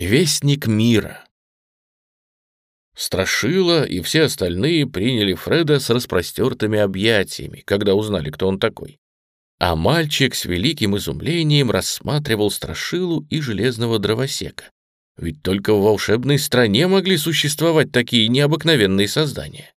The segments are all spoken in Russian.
Вестник мира. Страшила и все остальные приняли Фреда с распростертыми объятиями, когда узнали, кто он такой. А мальчик с великим изумлением рассматривал Страшилу и железного дровосека. Ведь только в волшебной стране могли существовать такие необыкновенные создания.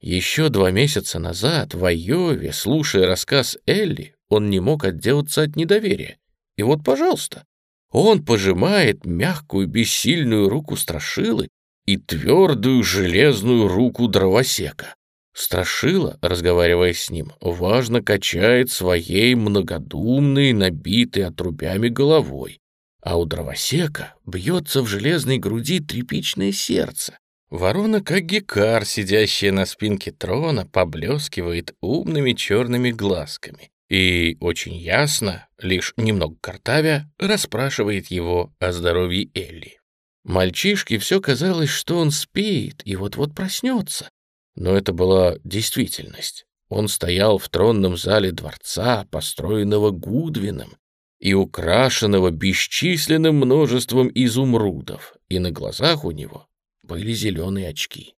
Еще два месяца назад в Айове, слушая рассказ Элли, он не мог отделаться от недоверия. И вот, пожалуйста, он пожимает мягкую бессильную руку Страшилы и твердую железную руку дровосека. Страшила, разговаривая с ним, важно качает своей многодумной, набитой отрубями головой, а у дровосека бьется в железной груди тряпичное сердце. Ворона, как гекар, сидящая на спинке трона, поблескивает умными черными глазками и очень ясно, лишь немного картавя, расспрашивает его о здоровье Элли. Мальчишке все казалось, что он спит и вот-вот проснется. Но это была действительность. Он стоял в тронном зале дворца, построенного Гудвином и украшенного бесчисленным множеством изумрудов, и на глазах у него были зеленые очки.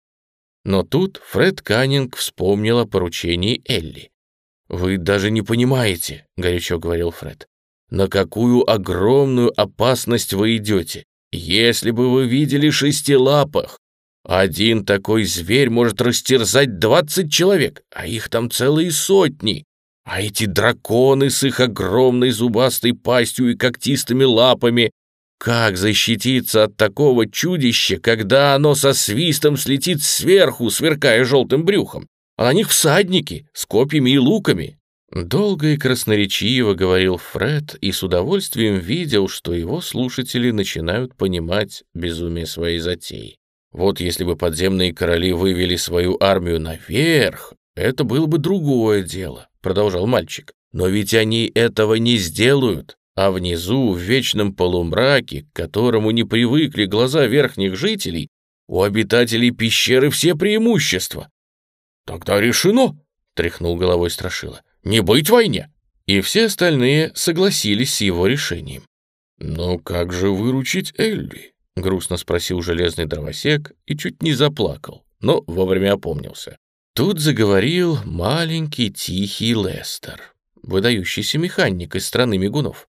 Но тут Фред Каннинг вспомнил о поручении Элли. «Вы даже не понимаете», — горячо говорил Фред, «на какую огромную опасность вы идете. Если бы вы видели шестилапых, один такой зверь может растерзать двадцать человек, а их там целые сотни. А эти драконы с их огромной зубастой пастью и когтистыми лапами, как защититься от такого чудища, когда оно со свистом слетит сверху, сверкая желтым брюхом? А на них всадники с копьями и луками». Долго и красноречиво говорил Фред и с удовольствием видел, что его слушатели начинают понимать безумие своей затеи. Вот если бы подземные короли вывели свою армию наверх, это было бы другое дело, продолжал мальчик. Но ведь они этого не сделают, а внизу, в вечном полумраке, к которому не привыкли глаза верхних жителей, у обитателей пещеры все преимущества. «Тогда решено», — тряхнул головой Страшила. «Не быть войне!» И все остальные согласились с его решением. «Но как же выручить Элли?» — грустно спросил железный дровосек и чуть не заплакал, но вовремя опомнился. Тут заговорил маленький тихий Лестер, выдающийся механик из страны мигунов.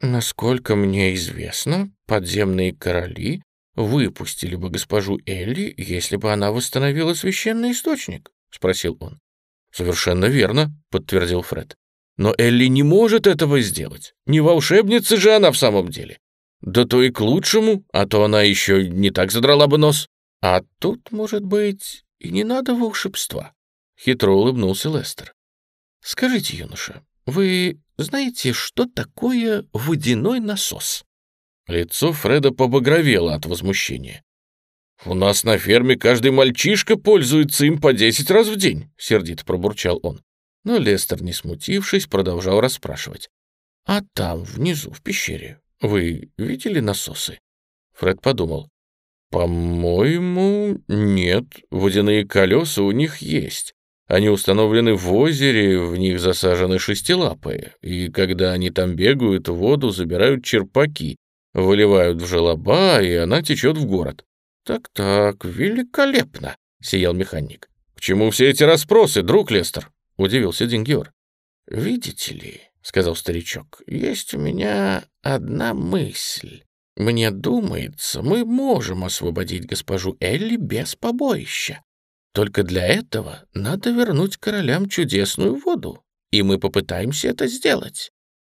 «Насколько мне известно, подземные короли выпустили бы госпожу Элли, если бы она восстановила священный источник. — спросил он. «Совершенно верно», — подтвердил Фред. «Но Элли не может этого сделать. Не волшебница же она в самом деле. Да то и к лучшему, а то она еще не так задрала бы нос. А тут, может быть, и не надо волшебства», — хитро улыбнулся Лестер. «Скажите, юноша, вы знаете, что такое водяной насос?» Лицо Фреда побагровело от возмущения. «У нас на ферме каждый мальчишка пользуется им по десять раз в день», — сердито пробурчал он. Но Лестер, не смутившись, продолжал расспрашивать. «А там, внизу, в пещере, вы видели насосы?» Фред подумал. «По-моему, нет. Водяные колеса у них есть. Они установлены в озере, в них засажены шестилапые, и когда они там бегают, воду забирают черпаки, выливают в желоба, и она течет в город. «Так-так, великолепно!» — сиял механик. «К чему все эти расспросы, друг Лестер?» — удивился Дингер. «Видите ли», — сказал старичок, — «есть у меня одна мысль. Мне думается, мы можем освободить госпожу Элли без побоища. Только для этого надо вернуть королям чудесную воду, и мы попытаемся это сделать».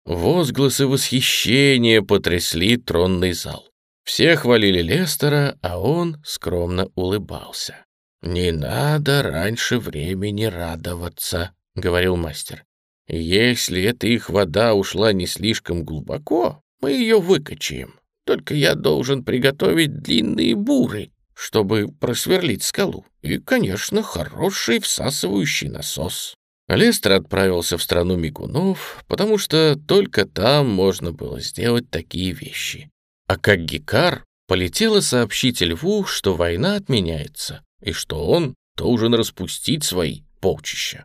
Возгласы восхищения потрясли тронный зал. Все хвалили Лестера, а он скромно улыбался. «Не надо раньше времени радоваться», — говорил мастер. «Если эта их вода ушла не слишком глубоко, мы ее выкачаем. Только я должен приготовить длинные буры, чтобы просверлить скалу. И, конечно, хороший всасывающий насос». Лестер отправился в страну мигунов, потому что только там можно было сделать такие вещи. А как Гикар полетела сообщить льву, что война отменяется, и что он должен распустить свои полчища.